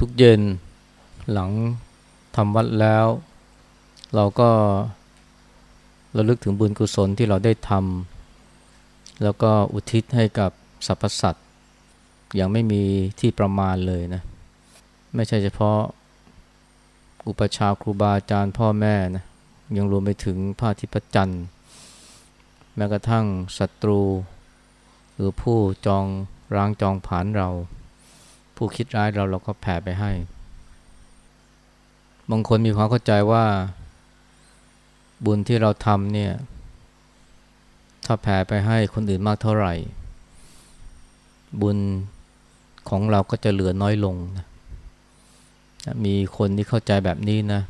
ทุกเย็นหลังทำวัดแล้ว เราก็ระลึกถึงบุญกุศลที่เราได้ทำแล้วก็อุทิศให้กับสรรพสัตว์อย่างไม่มีที่ประมาณเลยนะ ไม่ใช่เฉพาะอุปชาครูบาอาจารย์พ่อแม่นะยังรวมไปถึงพระอาทิตย์พจันทร์แม้กระทั่งศัตรู หรือผู้จองร้างจองผานเรา ผู้คิดร้ายเราเราก็แผ่ไปให้ บางคนมีความเข้าใจว่า บุญที่เราทำเนี่ย ถ้าแผ่ไปให้คนอื่นมากเท่าไหร่ บุญของเราก็จะเหลือน้อยลงนะมีคนที่เข้าใจแบบนี้นะ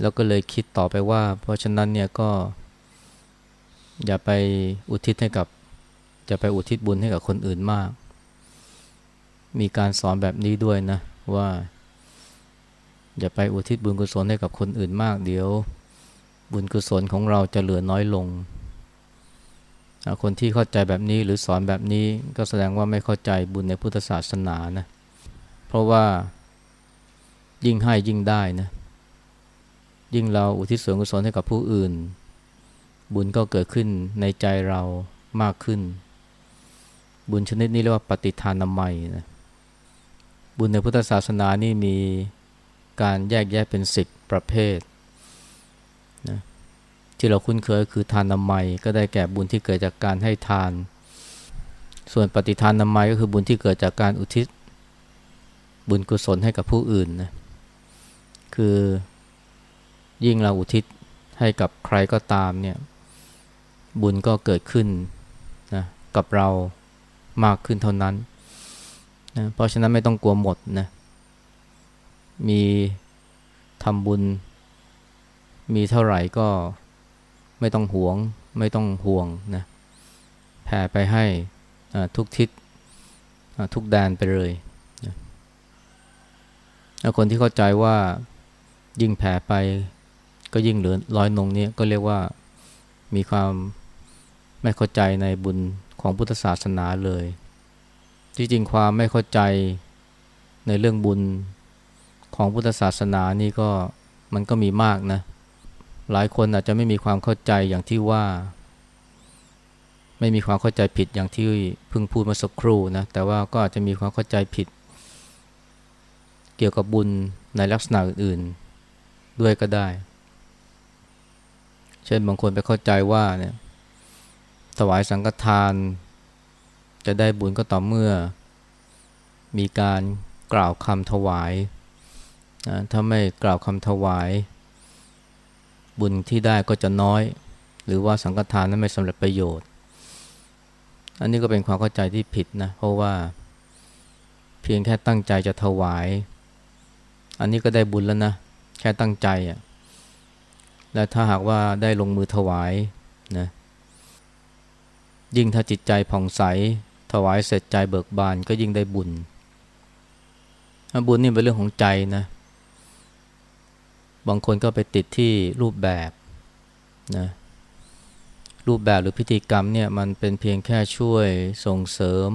แล้วก็เลยคิดต่อไปว่า เพราะฉะนั้นเนี่ยก็ อย่าไปอุทิศให้กับจะไปอุทิศบุญให้กับคนอื่นมาก มีการสอนแบบนี้ด้วยนะ ว่าอย่าไปอุทิศบุญกุศลให้กับคนอื่นมาก เดี๋ยวบุญกุศลของเราจะเหลือน้อยลง คนที่เข้าใจแบบนี้หรือสอนแบบนี้ก็แสดงว่าไม่เข้าใจบุญในพุทธศาสนานะ เพราะว่ายิ่งให้ยิ่งได้นะ ยิ่งเราอุทิศส่วนกุศลให้กับผู้อื่น บุญก็เกิดขึ้นในใจเรามากขึ้น บุญชนิดนี้เรียกว่าปฏิทานามัยนะ บุญในพุทธศาสนานี่มีการแยกแยะเป็นสิบประเภทนะที่เราคุ้นเคยคือทานนามัยก็ได้แก่บุญที่เกิดจากการให้ทาน ส่วนปฏิทานนามัยก็คือบุญที่เกิดจากการอุทิศ บุญกุศลให้กับผู้อื่นนะคือยิ่งเราอุทิศให้กับใครก็ตามเนี่ยบุญก็เกิดขึ้นนะกับเรามากขึ้นเท่านั้น นะเพราะฉะนั้นไม่ต้องกลัวหมดนะมีทำบุญ มีเท่าไหร่ก็ไม่ต้องหวง ไม่ต้องห่วงนะแผ่ไปให้ทุกทิศทุกแดนไปเลยนะคนที่เข้าใจว่ายิ่งแผ่ไปก็ยิ่งเหลือร้อยนงนี้ก็เรียกว่ามีความไม่เข้าใจในบุญของพุทธศาสนาเลย ที่จริงความไม่เข้าใจในเรื่องบุญของพุทธศาสนานี่ก็มันก็มีมากนะ หลายคนอาจจะไม่มีความเข้าใจอย่างที่ว่า ไม่มีความเข้าใจผิดอย่างที่เพิ่งพูดมาสักครู่นะ แต่ว่าก็อาจจะมีความเข้าใจผิด เกี่ยวกับบุญในลักษณะอื่นๆด้วยก็ได้ เช่นบางคนไปเข้าใจว่าเนี่ยถวายสังฆทาน จะได้บุญก็ต่อเมื่อ มีการกล่าวคำถวายนะถ้าไม่กล่าวคำถวาย บุญที่ได้ก็จะน้อย หรือว่าสังฆทานนั้นไม่สำเร็จประโยชน์ อันนี้ก็เป็นความเข้าใจที่ผิดนะเพราะว่า เพียงแค่ตั้งใจจะถวาย อันนี้ก็ได้บุญแล้วนะแค่ตั้งใจอะและถ้าหากว่าได้ลงมือถวายนะยิ่งถ้าจิตใจผ่องใส ถวายเสร็จใจเบิกบานก็ยิ่งได้บุญ บุญนี่เป็นเรื่องของใจนะ บางคนก็ไปติดที่รูปแบบนะรูปแบบหรือพิธีกรรมเนี่ยมันเป็นเพียงแค่ช่วยส่งเสริม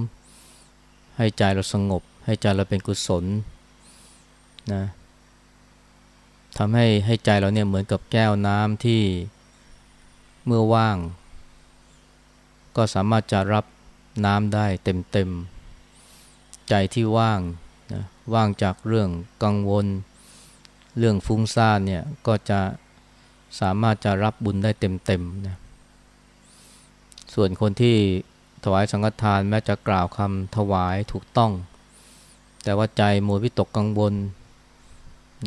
ให้ใจเราสงบ ให้ใจเราเป็นกุศลนะทำให้ให้ใจเราเนี่ยเหมือนกับแก้วน้ำที่เมื่อว่าง ก็สามารถจะรับ น้ำได้เต็มๆใจที่ว่างนะว่างจากเรื่องกังวล เรื่องฟุ้งซ่านเนี่ยก็จะสามารถจะรับบุญได้เต็มๆนะส่วนคนที่ถวายสังฆทานแม้จะกล่าวคำถวายถูกต้อง แต่ว่าใจมัววิตกกังวล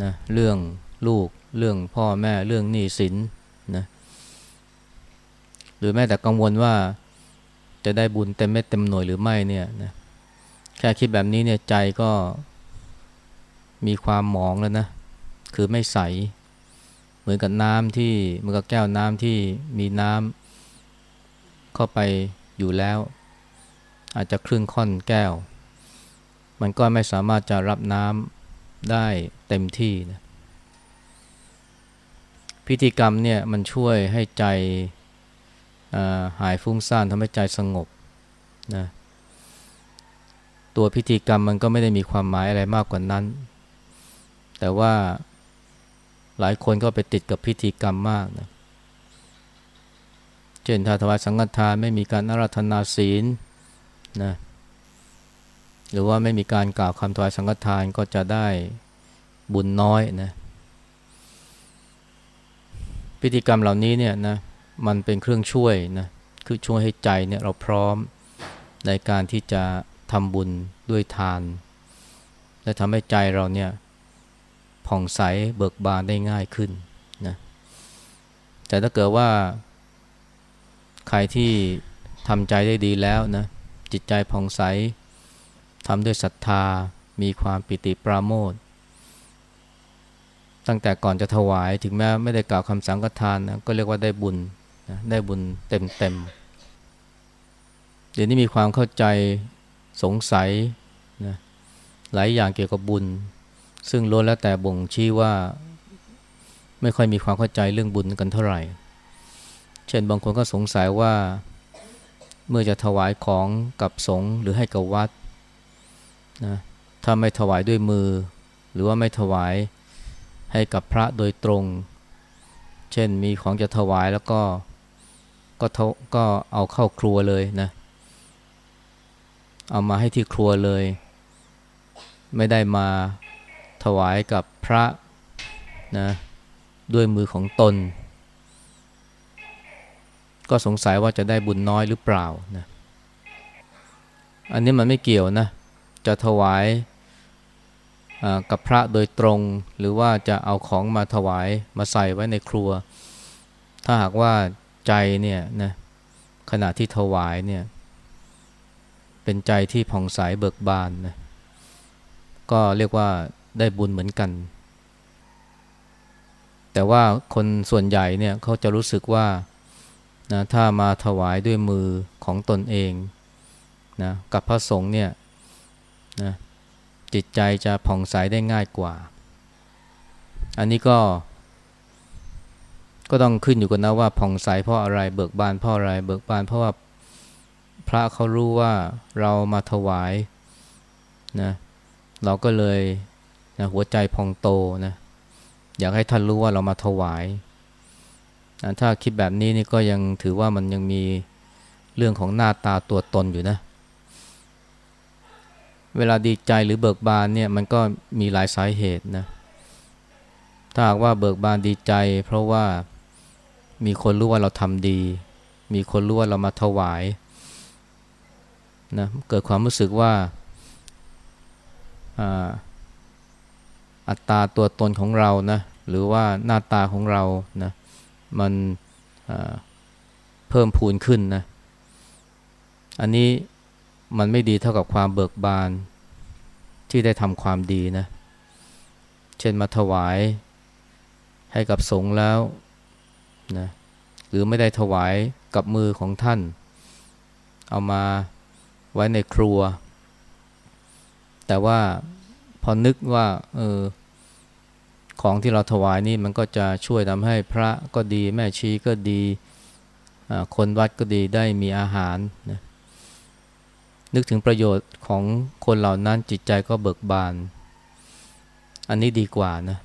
นะเรื่องลูกเรื่องพ่อแม่เรื่องหนี้สินนะหรือแม้แต่กังวลว่า จะได้บุญเต็มเม็ดเต็มหน่วยหรือไม่เนี่ยนะแค่คิดแบบนี้เนี่ยใจก็มีความหมองแล้วนะ คือไม่ใส เหมือนกับน้ำที่เหมือนกับแก้วน้ำที่มีน้ำเข้าไปอยู่แล้ว อาจจะครึ่งค่อนแก้ว มันก็ไม่สามารถจะรับน้ำได้เต็มที่นะพิธีกรรมเนี่ยมันช่วยให้ใจ หายฟุ้งซ่านทำให้ใจสงบนะตัวพิธีกรรมมันก็ไม่ได้มีความหมายอะไรมากกว่านั้น แต่ว่าหลายคนก็ไปติดกับพิธีกรรมมากนะเช่นถ้าถวายสังฆทานไม่มีการอาราธนาศีลนะหรือว่าไม่มีการกล่าวคำถวายสังฆทานก็จะได้บุญน้อยนะพิธีกรรมเหล่านี้เนี่ยนะ มันเป็นเครื่องช่วยนะคือช่วยให้ใจเนี่ยเราพร้อมในการที่จะทำบุญด้วยทาน และทำให้ใจเราเนี่ยผ่องใสเบิกบานได้ง่ายขึ้นนะแต่ถ้าเกิดว่าใครที่ทำใจได้ดีแล้วนะจิตใจผ่องใสทำด้วยศรัทธามีความปิติปราโมทตั้งแต่ก่อนจะถวายถึงแม้ไม่ได้กล่าวคำสังฆทานนะก็เรียกว่าได้บุญ นะได้บุญเต็มเต็มเดี๋ยวนี้มีความเข้าใจสงสัยนะหลายอย่างเกี่ยวกับบุญ ซึ่งล้วนแล้วแต่บ่งชี้ว่า ไม่ค่อยมีความเข้าใจเรื่องบุญกันเท่าไหร่ เช่นบางคนก็สงสัยว่าเมื่อจะถวายของกับสงฆ์หรือให้กับวัดนะถ้าไม่ถวายด้วยมือ หรือว่าไม่ถวายให้กับพระโดยตรง เช่นมีของจะถวายแล้วก็ ก็ก็เอาเข้าครัวเลยนะ เอามาให้ที่ครัวเลย ไม่ได้มาถวายกับพระนะด้วยมือของตน ก็สงสัยว่าจะได้บุญน้อยหรือเปล่านะอันนี้มันไม่เกี่ยวนะ จะถวายกับพระโดยตรงหรือว่าจะเอาของมาถวายมาใส่ไว้ในครัว ถ้าหากว่า ใจเนี่ยนะขณะที่ถวายเนี่ย เป็นใจที่ผ่องใสเบิกบานนะก็เรียกว่าได้บุญเหมือนกัน แต่ว่าคนส่วนใหญ่เนี่ยเขาจะรู้สึกว่านะถ้ามาถวายด้วยมือของตนเองนะกับพระสงฆ์เนี่ยนะจิตใจจะผ่องใสได้ง่ายกว่า อันนี้ก็ ก็ต้องขึ้นอยู่กันนะว่าผ่องใสเพราะอะไรเบิกบานเพราะอะไร เบิกบานเพราะว่าพระเขารู้ว่าเรามาถวายนะเราก็เลยนะหัวใจพองโตนะอยากให้ท่านรู้ว่าเรามาถวายนะถ้าคิดแบบนี้นี่ก็ยังถือว่ามันยังมีเรื่องของหน้าตาตัวตนอยู่นะ เวลาดีใจหรือเบิกบานเนี่ยมันก็มีหลายสาเหตุนะ ถ้าหากว่าเบิกบานดีใจ เพราะว่า มีคนรู้ว่าเราทำดี มีคนรู้ว่าเรามาถวายนะเกิดความรู้สึกว่าอัตราตัวตนของเรานะหรือว่าหน้าตาของเรานะมันเพิ่มพูนขึ้นนะอันนี้มันไม่ดีเท่ากับความเบิกบานที่ได้ทำความดีนะ เช่นมาถวายให้กับสงฆ์แล้ว นะหรือไม่ได้ถวายกับมือของท่าน เอามาไว้ในครัว แต่ว่าพอนึกว่าเออของที่เราถวายนี่มันก็จะช่วยทำให้พระก็ดีแม่ชีก็ดีคนวัดก็ดีได้มีอาหารนะนึกถึงประโยชน์ของคนเหล่านั้นจิตใจก็เบิกบาน อันนี้ดีกว่านะ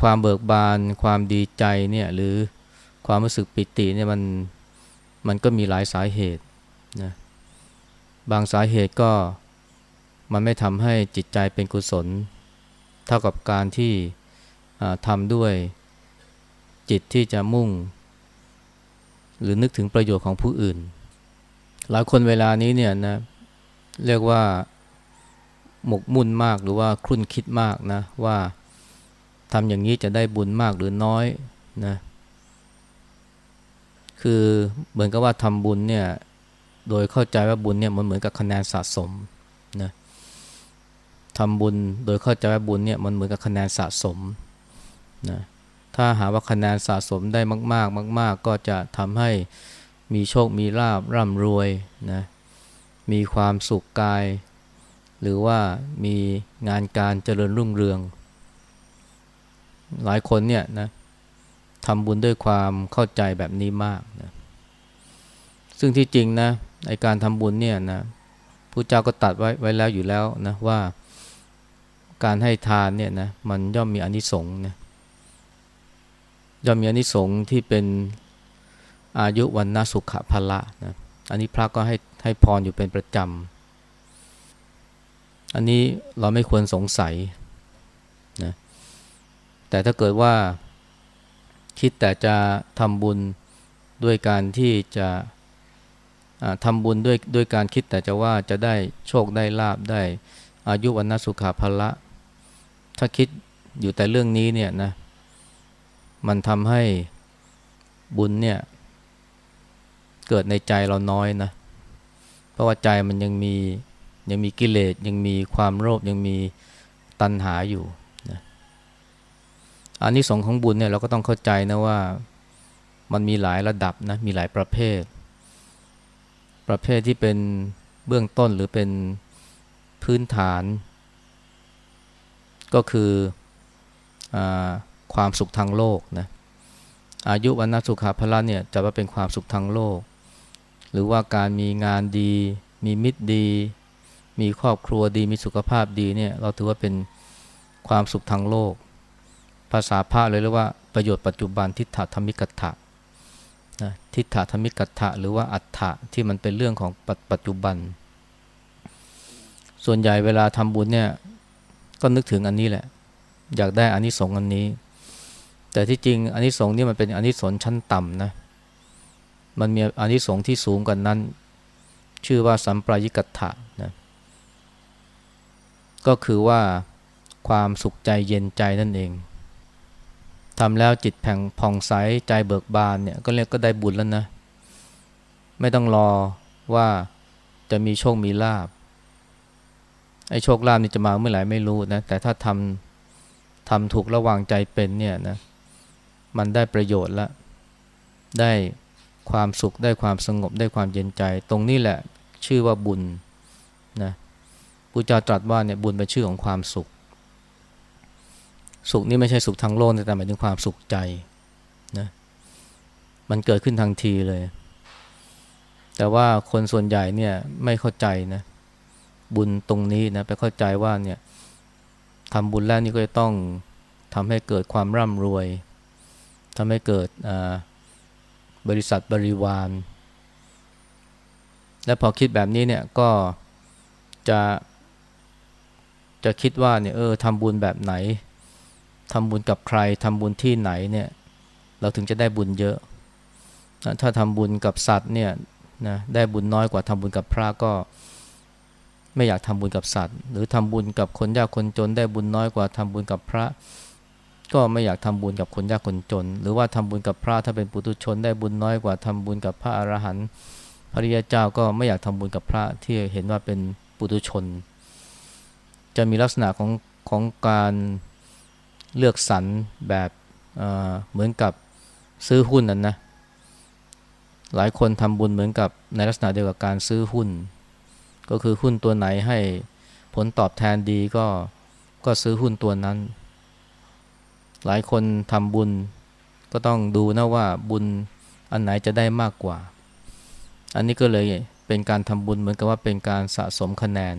ความเบิกบานความดีใจเนี่ยหรือความรู้สึกปิติเนี่ยมันมันก็มีหลายสาเหตุนะบางสาเหตุก็มันไม่ทำให้จิตใจเป็นกุศล เท่ากับการที่ทำด้วยจิตที่จะมุ่ง หรือนึกถึงประโยชน์ของผู้อื่น หลายคนเวลานี้เนี่ยนะเรียกว่าหมกมุ่นมากหรือว่าคลุ่นคิดมากนะว่า ทำอย่างนี้จะได้บุญมากหรือน้อยนะคือเหมือนกับว่าทำบุญเนี่ยโดยเข้าใจว่าบุญเนี่ยมันเหมือนกับคะแนนสะสมนะทำบุญโดยเข้าใจว่าบุญเนี่ยมันเหมือนกับคะแนนสะสมนะถ้าหาว่าคะแนนสะสมได้มาก ๆ มาก ๆ ก็จะทำให้มีโชคมีลาบร่ำรวยนะมีความสุขกาย หรือว่ามีงานการเจริญรุ่งเรือง หลายคนเนี่ยนะทำบุญด้วยความเข้าใจแบบนี้มากนะซึ่งที่จริงนะไอการทำบุญเนี่ยนะพุพุทธเจ้าก็ตัดไว้ไว้แล้วอยู่แล้วนะว่าการให้ทานเนี่ยนะมันย่อมมีอนิสงส์นะย่อมมีอนิสงส์ที่เป็นอายุวันนาสุขภละนะอันนี้พระก็ให้ให้พรอยู่เป็นประจำอันนี้เราไม่ควรสงสัย แต่ถ้าเกิดว่าคิดแต่จะทำบุญด้วยการที่จะทำบุญด้วยด้วยการคิดแต่จะว่าจะได้โชคได้ลาบได้อายุวันนสุขาภละ ถ้าคิดอยู่แต่เรื่องนี้เนี่ยนะมันทำให้บุญเนี่ยเกิดในใจเราน้อยนะเพราะว่าใจมันยังมียังมีกิเลสยังมีความโลภยังมีตัณหาอยู่ อันนี้สงของบุญเนี่ยเราก็ต้องเข้าใจนะว่ามันมีหลายระดับนะมีหลายประเภท ประเภทที่เป็นเบื้องต้นหรือเป็นพื้นฐาน ก็คืออความสุขทางโลกนะอายุวันนสุขาพละเนี่ยจะว่าเป็นความสุขทางโลก หรือว่าการมีงานดี มีมิตรดี มีครอบครัวดีมีสุขภาพดีเนี่ยเราถือว่าเป็นความสุขทางโลก ภาษาพระเลยเรียกว่าประโยชน์ปัจจุบันทิฏฐธรรมิกถะนะทิฏฐธรรมิกตถะหรือว่าอัฏฐะที่มันเป็นเรื่องของปัจจุบัน ส่วนใหญ่เวลาทำบุญเนี่ยก็นึกถึงอันนี้แหละ อยากได้อานิสงส์อันนี้ แต่ที่จริงอานิสงส์นี่มันเป็นอานิสงส์ชั้นต่ำนะมันมีอานิสงส์ที่สูงกว่านั้น ชื่อว่าสัมปรายิกตถะนะก็คือว่าความสุขใจเย็นใจนั่นเอง ทำแล้วจิตแผ่งผ่องใสใจเบิกบานเนี่ยก็เรียกก็ได้บุญแล้วนะ ไม่ต้องรอว่าจะมีโชคมีลาบไอ้โชคลาภนี่จะมาเมื่อไหร่ไม่รู้นะแต่ถ้าทำทำถูกระวางใจเป็นเนี่ยนะมันได้ประโยชน์ละได้ความสุขได้ความสงบได้ความเย็นใจ ตรงนี้แหละชื่อว่าบุญนะพุทธเจ้าตรัสว่าเนี่ยบุญเป็นชื่อของความสุข สุขนี่ไม่ใช่สุขทางโลกแต่หมายถึงความสุขใจนะมันเกิดขึ้นทันทีเลย แต่ว่าคนส่วนใหญ่เนี่ยไม่เข้าใจนะบุญตรงนี้นะไปเข้าใจว่าเนี่ยทำบุญแล้วนี่ก็จะต้องทำให้เกิดความร่ำรวยทำให้เกิดบริษัทบริวาร และพอคิดแบบนี้เนี่ยก็จะ จะคิดว่าเนี่ยเออทำบุญแบบไหน ทำบุญกับใครทำบุญที่ไหนเนี่ยเราถึงจะได้บุญเยอะ ถ้าทำบุญกับสัตว์เนี่ยนะได้บุญน้อยกว่าทำบุญกับพระก็ ไม่อยากทำบุญกับสัตว์ หรือทำบุญกับคนยากคนจน ได้บุญน้อยกว่าทำบุญกับพระ ก็ไม่อยากทำบุญกับคนยากคนจน หรือว่าทำบุญกับพระถ้าเป็นปุถุชน ได้บุญน้อยกว่าทำบุญกับพระอรหันต์พระริยเจ้าก็ไม่อยากทำบุญกับพระที่เห็นว่าเป็นปุถุชน จะมีลักษณะของของการ เลือกสรรแบบเเหมือนกับซื้อหุ้นนั่นนะ หลายคนทำบุญเหมือนกับในลักษณะเดียวกับการซื้อหุ้น ก็คือหุ้นตัวไหนให้ผลตอบแทนดีก็ก็ซื้อหุ้นตัวนั้น หลายคนทำบุญก็ต้องดูนะว่าบุญอันไหนจะได้มากกว่า อันนี้ก็เลยเป็นการทำบุญเหมือนกับว่าเป็นการสะสมคะแนน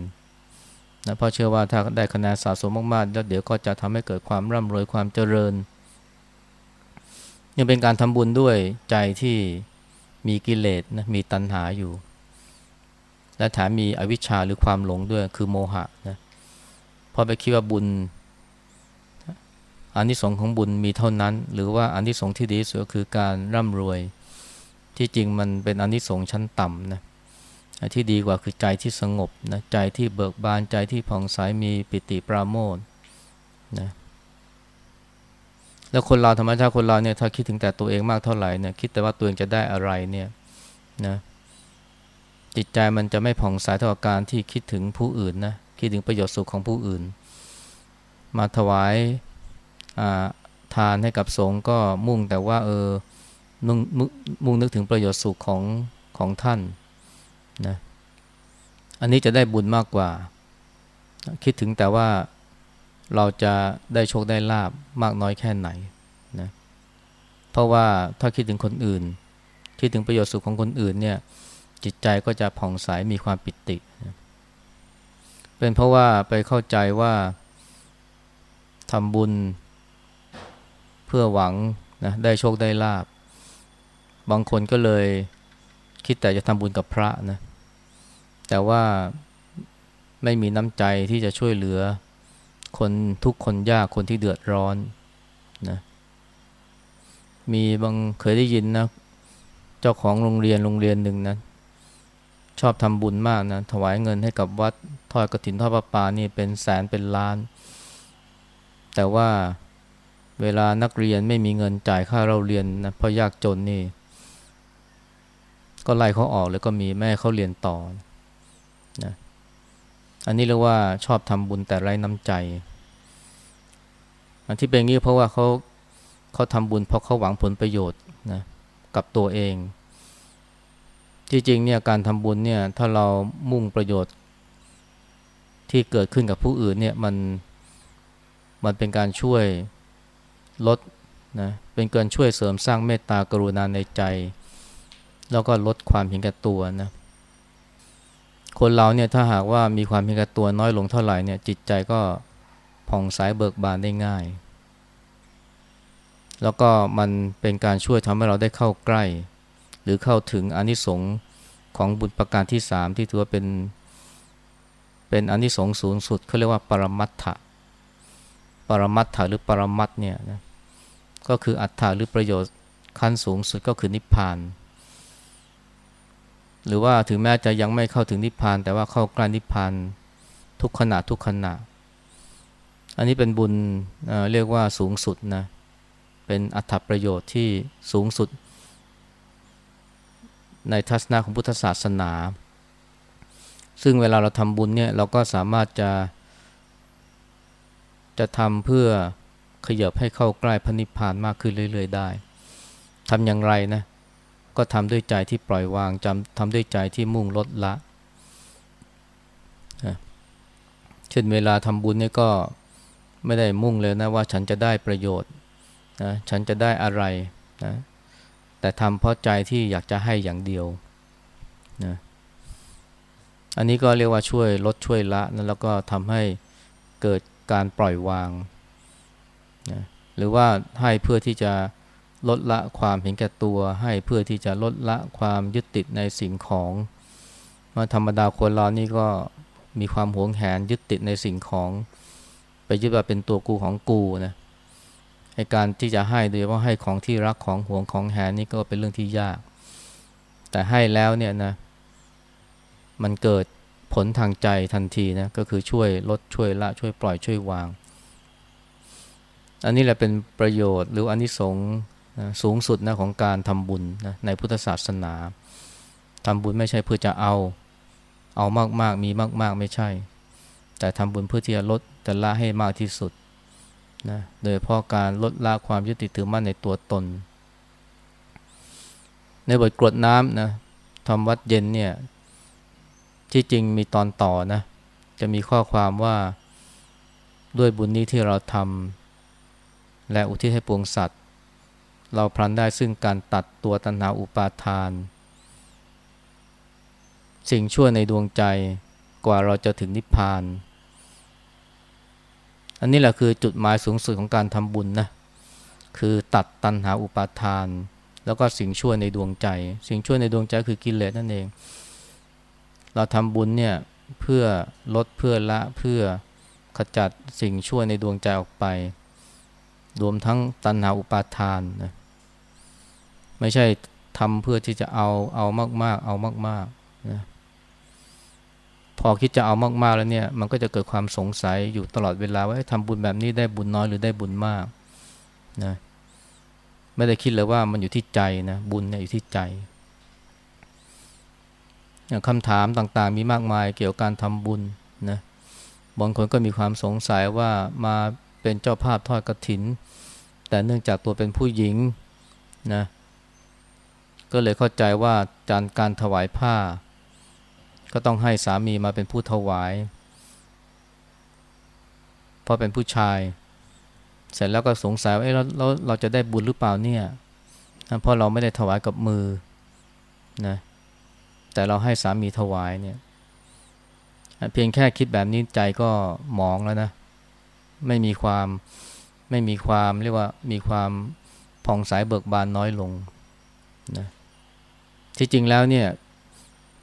นะเพราะเชื่อว่าถ้าได้คะแนนสะสมมากๆแล้วเดี๋ยวก็จะทำให้เกิดความร่ำรวยความเจริญ ยังเป็นการทำบุญด้วยใจที่มีกิเลสนะมีตัณหาอยู่ และแถมมีอวิชชาหรือความหลงด้วยคือโมหะนะพอไปคิดว่าบุญอันที่สองของบุญมีเท่านั้น หรือว่าอันที่สองที่ดีสุดคือการร่ำรวยที่จริงมันเป็นอันที่สองชั้นต่ำนะ ที่ดีกว่าคือใจที่สงบนะใจที่เบิกบานใจที่ผ่องใสมีปิติปราโมทนะแล้วคนเราธรรมชาติคนเราเนี่ยถ้าคิดถึงแต่ตัวเองมากเท่าไหร่เนี่ยคิดแต่ว่าตัวเองจะได้อะไรเนี่ยนะจิตใจมันจะไม่ผ่องใสเท่ากับการที่คิดถึงผู้อื่นนะคิดถึงประโยชน์สุขของผู้อื่น มาถวายทานให้กับสงฆ์ก็มุ่งแต่ว่าเออมุ่งมุ่งนึกถึงประโยชน์สุขของของท่าน นะอันนี้จะได้บุญมากกว่า คิดถึงแต่ว่าเราจะได้โชคได้ลาบมากน้อยแค่ไหนนะเพราะว่าถ้าคิดถึงคนอื่น คิดถึงประโยชน์สุขของคนอื่นเนี่ยจิตใจก็จะผ่องใสมีความปิตินะเป็นเพราะว่าไปเข้าใจว่าทำบุญเพื่อหวังนะได้โชคได้ลาบ บางคนก็เลยคิดแต่จะทำบุญกับพระนะ แต่ว่าไม่มีน้ำใจที่จะช่วยเหลือ คนทุกคนยากคนที่เดือดร้อนนะมีบางเคยได้ยินนะ เจ้าของโรงเรียนโรงเรียนหนึ่งนะชอบทำบุญมากนะถวายเงินให้กับวัดทอดกระถินทอดประปานี่เป็นแสนเป็นล้าน แต่ว่าเวลานักเรียนไม่มีเงินจ่ายค่าเราเรียนนะเพราะยากจนนี่ ก็ไล่เขาออกแล้วก็มีแม่เขาเรียนต่อนะ อันนี้เรียกว่าชอบทำบุญแต่ไร้น้ำใจ อันที่เป็นงี้เพราะว่าเขาเขาทำบุญเพราะเขาหวังผลประโยชน์นะกับตัวเอง ที่จริงเนี่ยการทำบุญเนี่ยถ้าเรามุ่งประโยชน์ที่เกิดขึ้นกับผู้อื่นเนี่ยมันมันเป็นการช่วยลดนะเป็นการช่วยเสริมสร้างเมตตากรุณาในใจ แล้วก็ลดความเห็นแก่ตัวนะ คนเราเนี่ยถ้าหากว่ามีความเห็นแก่ตัวน้อยลงเท่าไหร่เนี่ยจิตใจก็ผ่องใสเบิกบานได้ง่าย แล้วก็มันเป็นการช่วยทำให้เราได้เข้าใกล้ หรือเข้าถึงอนิสงค์ของบุญประการที่สามที่ถือว่าเป็น เป็นอนิสงส์สูงสุดเขาเรียกว่าปรมัตถะปรมัตถะหรือปรมัตเนี่ยนะก็คืออัตถะหรือประโยชน์ขั้นสูงสุดก็คือนิพพาน หรือว่าถึงแม้จะยังไม่เข้าถึงนิพพาน แต่ว่าเข้าใกล้นิพพานทุกขณะทุกขณะ อันนี้เป็นบุญเเรียกว่าสูงสุดนะเป็นอัตถประโยชน์ที่สูงสุด ในทัศนะของพุทธศาสนา ซึ่งเวลาเราทำบุญเนี่ยเราก็สามารถจะ จะทำเพื่อขยับให้เข้าใกล้พระนิพพานมากขึ้นเรื่อย ๆ ได้ทำอย่างไรนะ ก็ทำด้วยใจที่ปล่อยวางจำทำด้วยใจที่มุ่งลดละเช่นเวลาทำบุญนี่ก็ไม่ได้มุ่งเลยนะว่าฉันจะได้ประโยชน์นะฉันจะได้อะไรนะแต่ทำเพราะใจที่อยากจะให้อย่างเดียวนะอันนี้ก็เรียกว่าช่วยลดช่วยละนะแล้วก็ทำให้เกิดการปล่อยวางนะหรือว่าให้เพื่อที่จะ ลดละความเห็นแก่ตัวให้เพื่อที่จะลดละความยึดติดในสิ่งของมาธรรมดาคนเรานี่ก็มีความหวงแหนยึดติดในสิ่งของ ไปยึดว่าเป็นตัวกูของกูนะในการที่จะให้โดยว่าให้ของที่รักของห่วงของแหนนี่ก็เป็นเรื่องที่ยาก แต่ให้แล้วเนี่ยนะ มันเกิดผลทางใจทันทีนะก็คือช่วยลดช่วยละช่วยปล่อยช่วยวาง อันนี้แหละเป็นประโยชน์หรืออนนิสงส์ สูงสุดนะของการทำบุญนะในพุทธศาสนาทำบุญไม่ใช่เพื่อจะเอา เอามากๆ มีมากๆ ไม่ใช่ แต่ทำบุญเพื่อที่จะลดแต่ละให้มากที่สุดนะโดยเพราะการลดละความยึดติดถือมั่นในตัวตน ในบทกรวดน้ำนะทำวัดเย็นเนี่ยที่จริงมีตอนต่อนะจะมีข้อความว่าด้วยบุญนี้ที่เราทำและอุทิศให้ปวงสัตว์ เราพลันได้ซึ่งการตัดตัวตัณหาอุปาทาน สิ่งชั่วในดวงใจกว่าเราจะถึงนิพพาน อันนี้แหละคือจุดหมายสูงสุดของการทำบุญนะ คือตัดตัณหาอุปาทาน แล้วก็สิ่งชั่วในดวงใจ สิ่งชั่วในดวงใจคือกิเลสนั่นเอง เราทำบุญเนี่ยเพื่อลดเพื่อละเพื่อขจัดสิ่งชั่วในดวงใจออกไป รวมทั้งตัณหาอุปาทานนะ ไม่ใช่ทำเพื่อที่จะเอาเอามาก ๆ เอามากๆนะพอคิดจะเอามาก ๆ แล้วเนี่ย มันก็จะเกิดความสงสัยอยู่ตลอดเวลาว่าทำบุญแบบนี้ได้บุญน้อยหรือได้บุญมากนะไม่ได้คิดเลยว่ามันอยู่ที่ใจนะบุญเนี่ยอยู่ที่ใจคำถามต่างๆ มีมากมายเกี่ยวกับการทำบุญนะบางคนก็มีความสงสัยว่ามาเป็นเจ้าภาพทอดกระถิน แต่เนื่องจากตัวเป็นผู้หญิงนะ ก็เลยเข้าใจว่าการการถวายผ้า ก็ต้องให้สามีมาเป็นผู้ถวาย เพราะเป็นผู้ชาย เสร็จแล้วก็สงสัยว่าเราเราเราจะได้บุญหรือเปล่าเนี่ยเพราะเราไม่ได้ถวายกับมือนะแต่เราให้สามีถวายเนี่ยเพียงแค่คิดแบบนี้ใจก็หมองแล้วนะ ไม่มีความไม่มีความเรียกว่ามีความผ่องใสเบิกบานน้อยลงนะ ที่จริงแล้วเนี่ย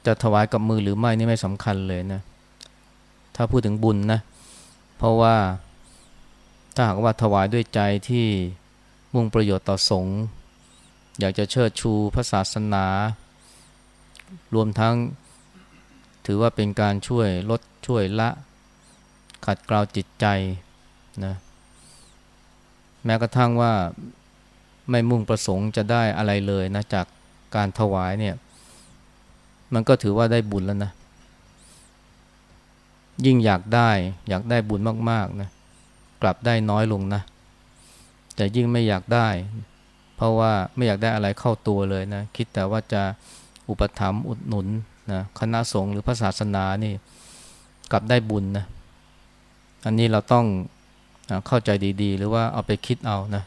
จะถวายกับมือหรือไม่นี่ไม่สำคัญเลยนะ ถ้าพูดถึงบุญนะ เพราะว่าถ้าหากว่าถวายด้วยใจที่มุ่งประโยชน์ต่อสงฆ์อยากจะเชิดชูพระศาสนา รวมทั้งถือว่าเป็นการช่วยลดช่วยละ ขัดเกลาจิตใจนะแม้กระทั่งว่าไม่มุ่งประสงค์จะได้อะไรเลยนะจาก การถวายเนี่ย มันก็ถือว่าได้บุญแล้วนะ ยิ่งอยากได้ อยากได้บุญมากๆนะกลับได้น้อยลงนะ แต่ยิ่งไม่อยากได้ เพราะว่าไม่อยากได้อะไรเข้าตัวเลยนะ คิดแต่ว่าจะอุปถัมภ์อุดหนุนนะคณะสงฆ์หรือพระศาสนานี่ กลับได้บุญนะ อันนี้เราต้องเข้าใจดีๆ หรือว่าเอาไปคิดเอานะ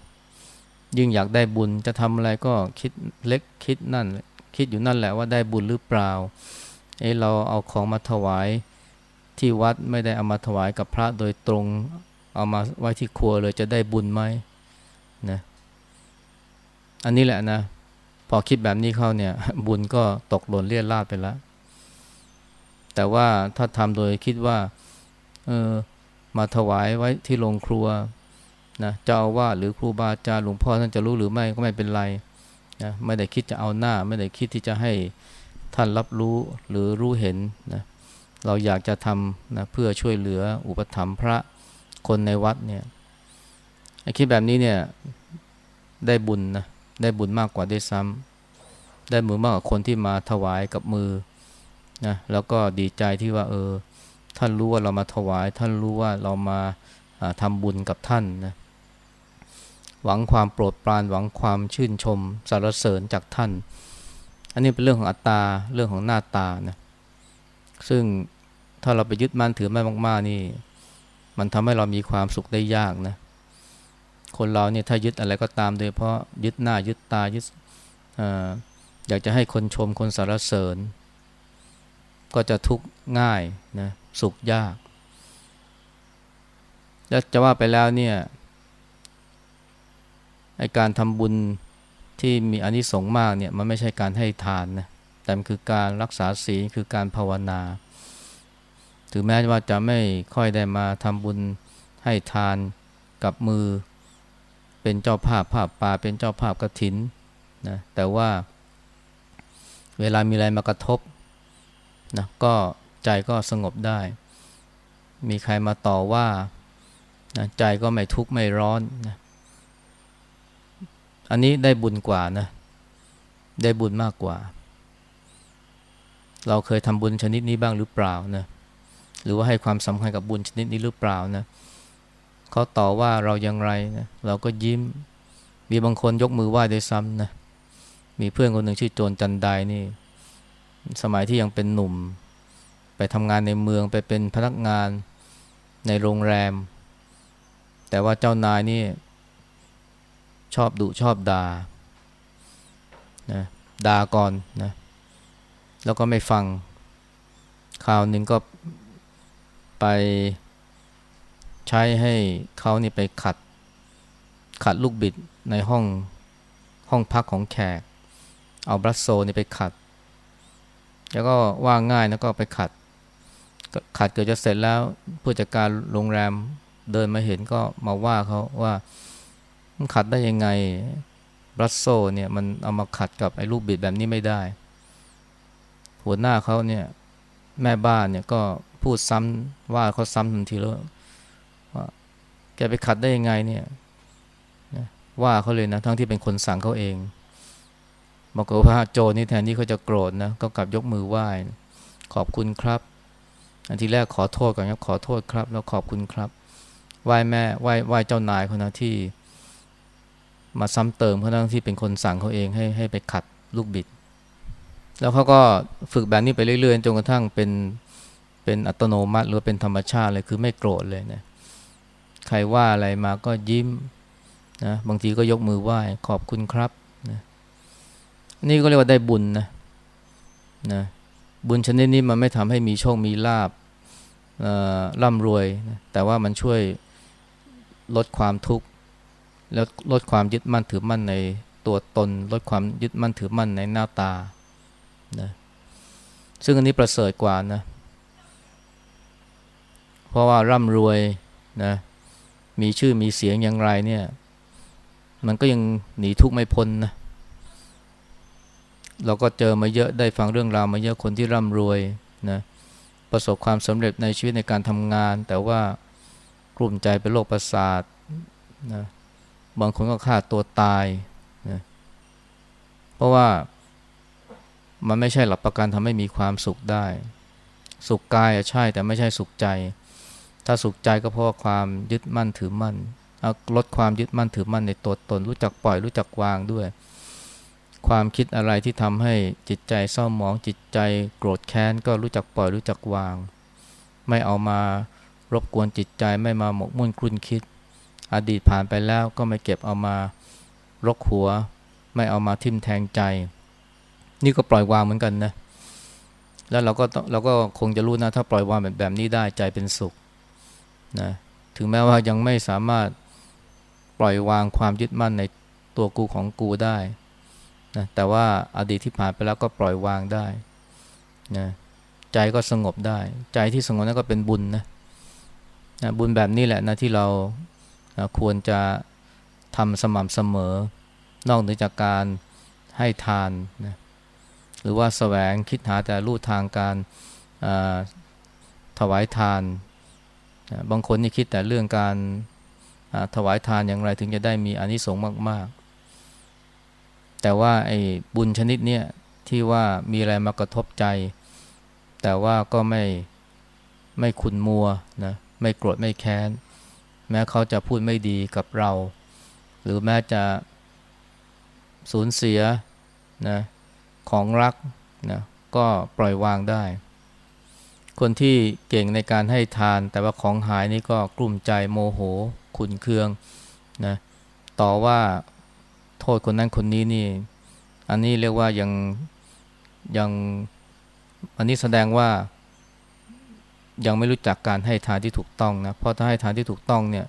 ยิ่งอยากได้บุญจะทำอะไรก็คิดเล็กคิดนั่น คิดอยู่นั่นแหละว่าได้บุญหรือเปล่าเอ้เราเอาของมาถวายที่วัดไม่ได้เอามาถวายกับพระโดยตรง เอามาไว้ที่ครัวเลยจะได้บุญไหมนะอันนี้แหละนะ พอคิดแบบนี้เข้าเนี่ย บุญก็ตกหล่นเลี่ยราดไปแล้ว แต่ว่าถ้าทำโดยคิดว่าเออมาถวายไว้ที่โรงครัว นะเจ้าอาวาหรือครูบาอาจารย์หลวงพ่อท่านจะรู้หรือไม่ก็ไม่เป็นไรนะไม่ได้คิดจะเอาหน้า ไม่ได้คิดที่จะให้ท่านรับรู้หรือรู้เห็นนะเราอยากจะทำนะเพื่อช่วยเหลืออุปถัมภ์พระคนในวัดเนี่ยไอ้คิดแบบนี้เนี่ยได้บุญนะได้บุญมากกว่าได้ซ้ำได้บุญมากกว่าคนที่มาถวายกับมือนะแล้วก็ดีใจที่ว่าเออท่านรู้ว่าเรามาถวาย ท่านรู้ว่าเรามาทำบุญกับท่านนะ หวังความโปรดปรานหวังความชื่นชมสรรเสริญจากท่าน อันนี้เป็นเรื่องของอัตตาเรื่องของหน้าตานะซึ่งถ้าเราไปยึดมั่นถือมั่นมาก ๆ นี่ มันทำให้เรามีความสุขได้ยากนะคนเราเนี่ยถ้ายึดอะไรก็ตามโดยเพราะยึดหน้ายึดตายึดออยากจะให้คนชมคนสรรเสริญ ก็จะทุกข์ง่ายนะสุขยาก แล้วจะว่าไปแล้วเนี่ย การทำบุญที่มีอนิสงส์มากเนี่ยมันไม่ใช่การให้ทานนะแต่มันคือการรักษาศีลคือการภาวนา ถึงแม้ว่าจะไม่ค่อยได้มาทำบุญให้ทานกับมือ เป็นเจ้าภาพภาพป่าเป็นเจ้าภาพกระถินนะแต่ว่าเวลามีอะไรมากระทบนะก็ใจก็สงบได้ มีใครมาต่อว่านะใจก็ไม่ทุกข์ไม่ร้อนนะ อันนี้ได้บุญกว่านะ ได้บุญมากกว่า เราเคยทำบุญชนิดนี้บ้างหรือเปล่านะ หรือว่าให้ความสำคัญกับบุญชนิดนี้หรือเปล่านะเขาต่อว่าเราอย่างไรนะเราก็ยิ้ม มีบางคนยกมือไหว้ด้วยซ้ำนะ มีเพื่อนคนหนึ่งชื่อโจรจันไดนี่ สมัยที่ยังเป็นหนุ่ม ไปทำงานในเมืองไปเป็นพนักงานในโรงแรม แต่ว่าเจ้านายนี่ ชอบดุชอบด่านะด่าก่อนนะแล้วก็ไม่ฟังคราวหนึ่งก็ไปใช้ให้เขานี่ไปขัด ขัดลูกบิดในห้องห้องพักของแขก เอาบรัสโซนี่ไปขัด แล้วก็ว่าง่ายแล้วก็ไปขัด ขัดเกิดจะเสร็จแล้วผู้จัดการโรงแรมเดินมาเห็นก็มาว่าเขาว่า มันขัดได้ยังไงบรัสโซเนี่ยมันเอามาขัดกับไอ้ลูกบิดแบบนี้ไม่ได้ หัวหน้าเขาเนี่ยแม่บ้านเนี่ยก็พูดซ้ำว่าเขาซ้ำทันทีแล้วว่าแกไปขัดได้ยังไงเนี่ยว่าเขาเลยนะทั้งที่เป็นคนสั่งเขาเองบอกว่าโจนี่แทนที่เขาจะโกรธนะก็กลับยกมือไหว้ ขอบคุณครับ อันที่แรกขอโทษก่อนครับขอโทษครับ แล้วขอบคุณครับไหว้แม่ไหว้ไหว้เจ้านายคนนะที่ มาซ้ำเติมเพราะทั้งที่เป็นคนสั่งเขาเองให้ให้ไปขัดลูกบิด แล้วเขาก็ฝึกแบบนี้ไปเรื่อยๆจนกระทั่งเป็นเป็นอัตโนมัติ หรือเป็นธรรมชาติเลยคือไม่โกรธเลยนะใครว่าอะไรมาก็ยิ้มนะบางทีก็ยกมือไหว้ขอบคุณครับนะนี่ก็เรียกว่าได้บุญนะนะบุญชนิดนี้มันไม่ทำให้มีโชคมีลาบร่ำรวยนะแต่ว่ามันช่วยลดความทุกข์ แล้วลดความยึดมั่นถือมั่นในตัวตน ลดความยึดมั่นถือมั่นในหน้าตานะซึ่งอันนี้ประเสริฐกว่านะเพราะว่าร่ำรวยนะมีชื่อมีเสียงอย่างไรเนี่ยมันก็ยังหนีทุกข์ไม่พ้นนะเราก็เจอมาเยอะได้ฟังเรื่องราวมาเยอะคนที่ร่ำรวยนะประสบความสำเร็จในชีวิตในการทำงาน แต่ว่ากลุ่มใจเป็นโรคประสาทนะ บางคนก็ฆ่าตัวตายนะเพราะว่ามันไม่ใช่หลักประกันทำให้มีความสุขได้ สุขกายใช่แต่ไม่ใช่สุขใจ ถ้าสุขใจก็เพราะความยึดมั่นถือมั่นลดความยึดมั่นถือมั่นในตัวตน รู้จักปล่อยรู้จักวางด้วย ความคิดอะไรที่ทำให้จิตใจเศร้าหมองจิตใจโกรธแค้นก็รู้จักปล่อยรู้จักวาง ไม่เอามารบกวนจิตใจไม่มาหมกมุ่นคลุ่นคิด อดีตผ่านไปแล้วก็ไม่เก็บเอามารกหัว ไม่เอามาทิ่มแทงใจ นี่ก็ปล่อยวางเหมือนกันนะแล้วเราก็เราก็คงจะรู้นะถ้าปล่อยวางแบบแบบนี้ได้ใจเป็นสุขนะถึงแม้ว่ายังไม่สามารถปล่อยวางความยึดมั่นในตัวกูของกูได้นะแต่ว่าอาดีตที่ผ่านไปแล้วก็ปล่อยวางได้นะใจก็สงบได้ ใจที่สงบนั้นก็เป็นบุญนะนะบุญแบบนี้แหละนะที่เรา ควรจะทำสม่ำเสมอ นอกเหนือจากการให้ทานนะหรือว่าสแสวงคิดหาแต่รูทางการถวายทานบางคนนี่คิดแต่เรื่องการถวายทานอย่างไรถึงจะได้มีอานิสงส์มาก ๆ แต่ว่าไอ้บุญชนิดเนี้ยที่ว่ามีอะไรมากระทบใจ แต่ว่าก็ไม่ไม่ขุนมัวนะไม่โกรธไม่แค้น แม้เขาจะพูดไม่ดีกับเรา หรือแม้จะสูญเสียนะของรักนะก็ปล่อยวางได้ คนที่เก่งในการให้ทาน แต่ว่าของหายนี่ก็กลุ่มใจโมโห ขุนเคืองนะต่อว่าโทษคนนั้นคนนี้นี่ อันนี้เรียกว่ายังยังอันนี้แสดงว่า ยังไม่รู้จักการให้ทานที่ถูกต้องนะเพราะถ้าให้ทานที่ถูกต้องเนี่ย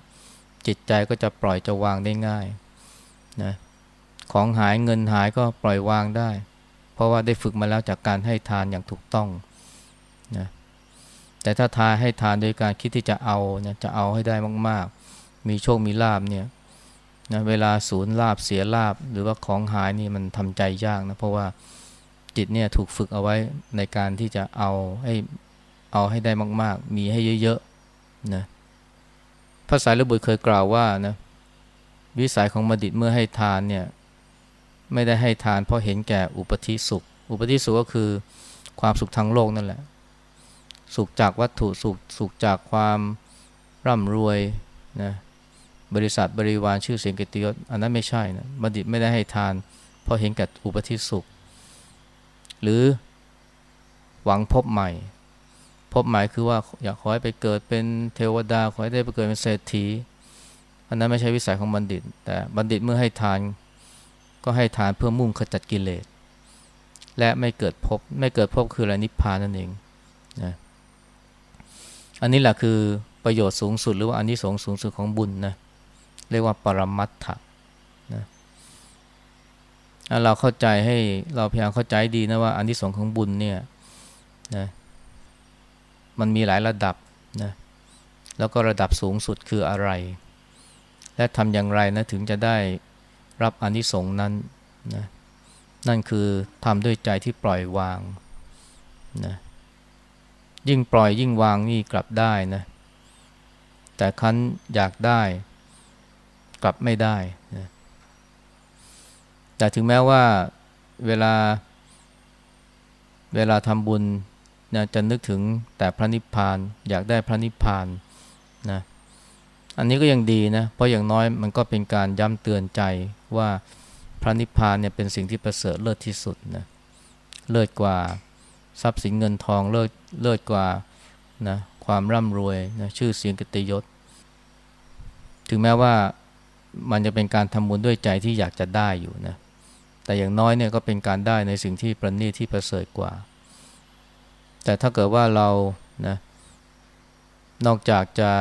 จิตใจก็จะปล่อยจะวางได้ง่ายนะของหายเงินหายก็ปล่อยวางได้ เพราะว่าได้ฝึกมาแล้วจากการให้ทานอย่างถูกต้องนะแต่ถ้าทานให้ทานโดยการคิดที่จะเอาเนี่ยจะเอาให้ได้มากๆ มีโชคมีลาบเนี่ยนะเวลาศูนย์ลาบเสียลาบหรือว่าของหายนี่มันทำใจยากนะเพราะว่าจิตเนี่ยถูกฝึกเอาไว้ในการที่จะเอาให้ เอาให้ได้มากๆ มีให้เยอะๆนะพระสายระบุเคยกล่าวว่านะวิสัยของมดิตเมื่อให้ทานเนี่ยไม่ได้ให้ทานเพราะเห็นแก่อุปธิสุข อุปธิสุขก็คือความสุขทางโลกนั่นแหละ สุขจากวัตถุสุขสุขจากความร่ำรวยนะบริษัทบริวารชื่อเสียงเกิตยศอันนั้นไม่ใช่นะบัณฑิตไม่ได้ให้ทาน เพราะเห็นแกับอุปธิสุข หรือหวังพบใหม่ พบหม่คือว่าอยากขอให้ไปเกิดเป็นเทวดา ขอให้ได้ไปเกิดเป็นเศรษฐี อันนั้นไม่ใช่วิสัยของบัณฑิต แต่บัณฑิตเมื่อให้ทานก็ให้ทานเพื่อมุ่งขจัดกิเลส และไม่เกิดพบไม่เกิดพบคืออะไรนิพพานนั่นเองนะอันนี้แหละคือประโยชน์สูงสุดหรือว่าอันนี้สงสูงสุดของบุญนะเรียกว่าปรมัตถะนะเราเข้าใจให้เราพยายามเข้าใจดีนะว่าอันที่สองของบุญเนี่ยนะ มันมีหลายระดับนะแล้วก็ระดับสูงสุดคืออะไร และทำอย่างไรนะถึงจะได้รับอนที่สงนั้นนะนั่นคือทำด้วยใจที่ปล่อยวางนะยิ่งปล่อยยิ่งวางนี่กลับได้นะแต่คันอยากได้ กลับไม่ได้นะแต่ถึงแม้ว่าเวลาเวลาทำบุญ นะจะนึกถึงแต่พระนิพพาน อยากได้พระนิพพานนะอันนี้ก็ยังดีนะ เพราะอย่างน้อยมันก็เป็นการย้ำเตือนใจว่าพระนิพพานเนี่ยเป็นสิ่งที่ประเสริฐเลิศที่สุดนะเลิศกว่าทรัพย์สินเงินทองเลิศเลิศกว่านะความร่ำรวยนะชื่อเสียงกิตยศ ถึงแม้ว่ามันจะเป็นการทำบุญด้วยใจที่อยากจะได้อยู่นะแต่อย่างน้อยเนี่ยก็เป็นการได้ในสิ่งที่ประณีตที่ประเสริฐกว่า แต่ถ้าเกิดว่าเรานะนอกจากจะ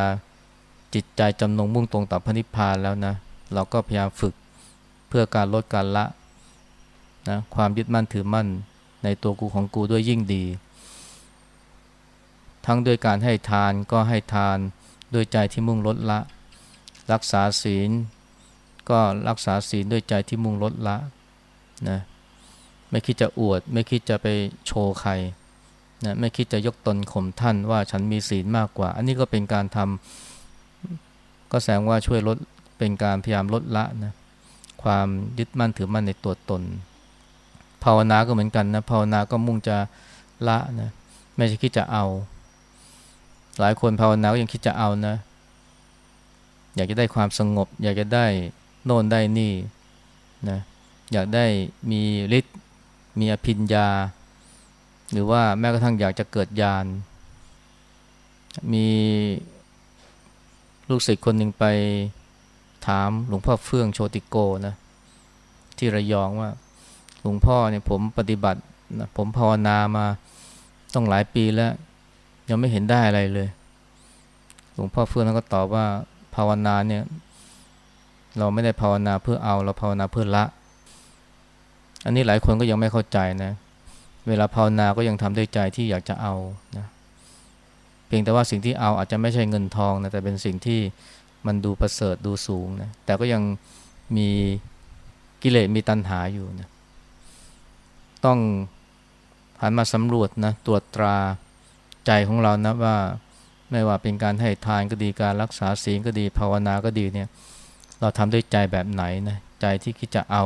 จิตใจจำนงมุ่งตรงต่อพระนิพพานแล้วนะ เราก็พยายามฝึกเพื่อการลดการละนะความยึดมั่นถือมั่นในตัวกูของกูด้วยยิ่งดี ทั้งด้วยการให้ทานก็ให้ทานด้วยใจที่มุ่งลดละ รักษาศีล ก็รักษาศีลด้วยใจที่มุ่งลดละนะไม่คิดจะอวด ไม่คิดจะไปโชว์ใคร นะไม่คิดจะยกตนข่มท่านว่าฉันมีศีลมากกว่า อันนี้ก็เป็นการทำก็แสดงว่าช่วยลดเป็นการพยายามลดละนะความยึดมั่นถือมั่นในตัวตน ภาวนาก็เหมือนกันนะภาวนาก็มุ่งจะละนะไม่ใช่คิดจะเอา หลายคนภาวนาก็ยังคิดจะเอานะ อยากจะได้ความสงบ อยากจะได้โน่นได้นี่นะอยากได้มีฤทธิ์มีอภิญญา หรือว่าแม้กระทั่งอยากจะเกิดญาณมีลูกศิษย์คนหนึ่งไปถามหลวงพ่อเฟื่องโชติโกนะที่ระยองว่า หลวงพ่อเนี่ยผมปฏิบัตินะผมภาวนามาต้องหลายปีแล้ว ยังไม่เห็นได้อะไรเลย หลวงพ่อเฟื่องก็ตอบว่าภาวนาเนี่ยเราไม่ได้ภาวนาเพื่อเอาเราภาวนาเพื่อละ อันนี้หลายคนก็ยังไม่เข้าใจนะเเวลาภาวนาก็ยังทำด้วยใจที่อยากจะเอานะเพียงแต่ว่าสิ่งที่เอาอาจจะไม่ใช่เงินทองนะแต่เป็นสิ่งที่มันดูประเสริฐดูสูงนะแต่ก็ยังมีกิเลสมีตัณหาอยู่นะต้องหันมาสำรวจนะตรวจตราใจของเรานะว่าไม่ว่าเป็นการให้ทานก็ดีการรักษาศีลก็ดีภาวนาก็ดีเนี่ยเราทำด้วยใจแบบไหนนะใจที่คิดจะเอา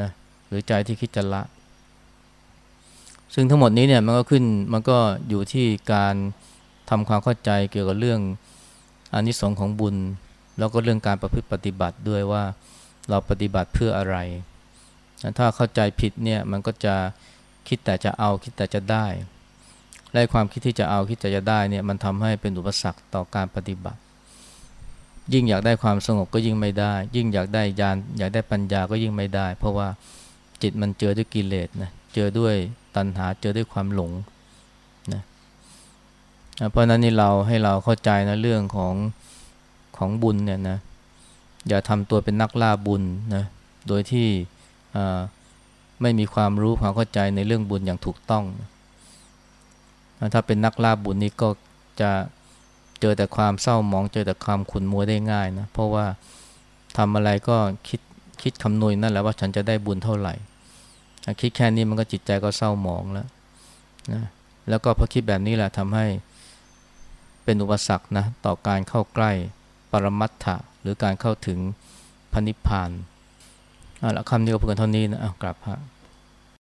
นะหรือใจที่คิดจะละ ซึ่งทั้งหมดนี้เนี่ยมันก็ขึ้นมันก็อยู่ที่การทำความเข้าใจเกี่ยวกับเรื่องอานิสงส์ของบุญ แล้วก็เรื่องการประพฤติปฏิบัติด้วยว่าเราปฏิบัติเพื่ออะไร ถ้าเข้าใจผิดเนี่ยมันก็จะคิดแต่จะเอาคิดแต่จะได้และความคิดที่จะเอาคิดแต่จะได้เนี่ยมันทำให้เป็นอุปสรรคต่อการปฏิบัติ ยิ่งอยากได้ความสงบก็ยิ่งไม่ได้ ยิ่งอยากได้ญาณอยากได้ปัญญาก็ยิ่งไม่ได้ เพราะว่าจิตมันเจอด้วยกิเลสนะ เจอด้วยตัณหาเจอด้วยความหลงนะเพราะนั้นนี่เราให้เราเข้าใจนะเรื่องของของบุญเนี่ยนะอย่าทำตัวเป็นนักล่าบุญนะโดยที่ไม่มีความรู้ความเข้าใจในเรื่องบุญอย่างถูกต้องนะถ้าเป็นนักล่าบุญนี่ก็จะเจอแต่ความเศร้าหมอง เจอแต่ความขุนมัวได้ง่ายนะเพราะว่าทำอะไรก็คิดคิดคำนวณนั่นแหละว่าฉันจะได้บุญเท่าไหร่ คิดแค่นี้มันก็จิตใจก็เศร้าหมองแล้วนะแล้วก็พอคิดแบบนี้แหละทำให้เป็นอุปสรรคนะต่อการเข้าใกล้ปรมัตถะหรือการเข้าถึงพระนิพพานอ่าละคำนี้ก็พูดกันเท่านี้นะอ้ากลับฮะ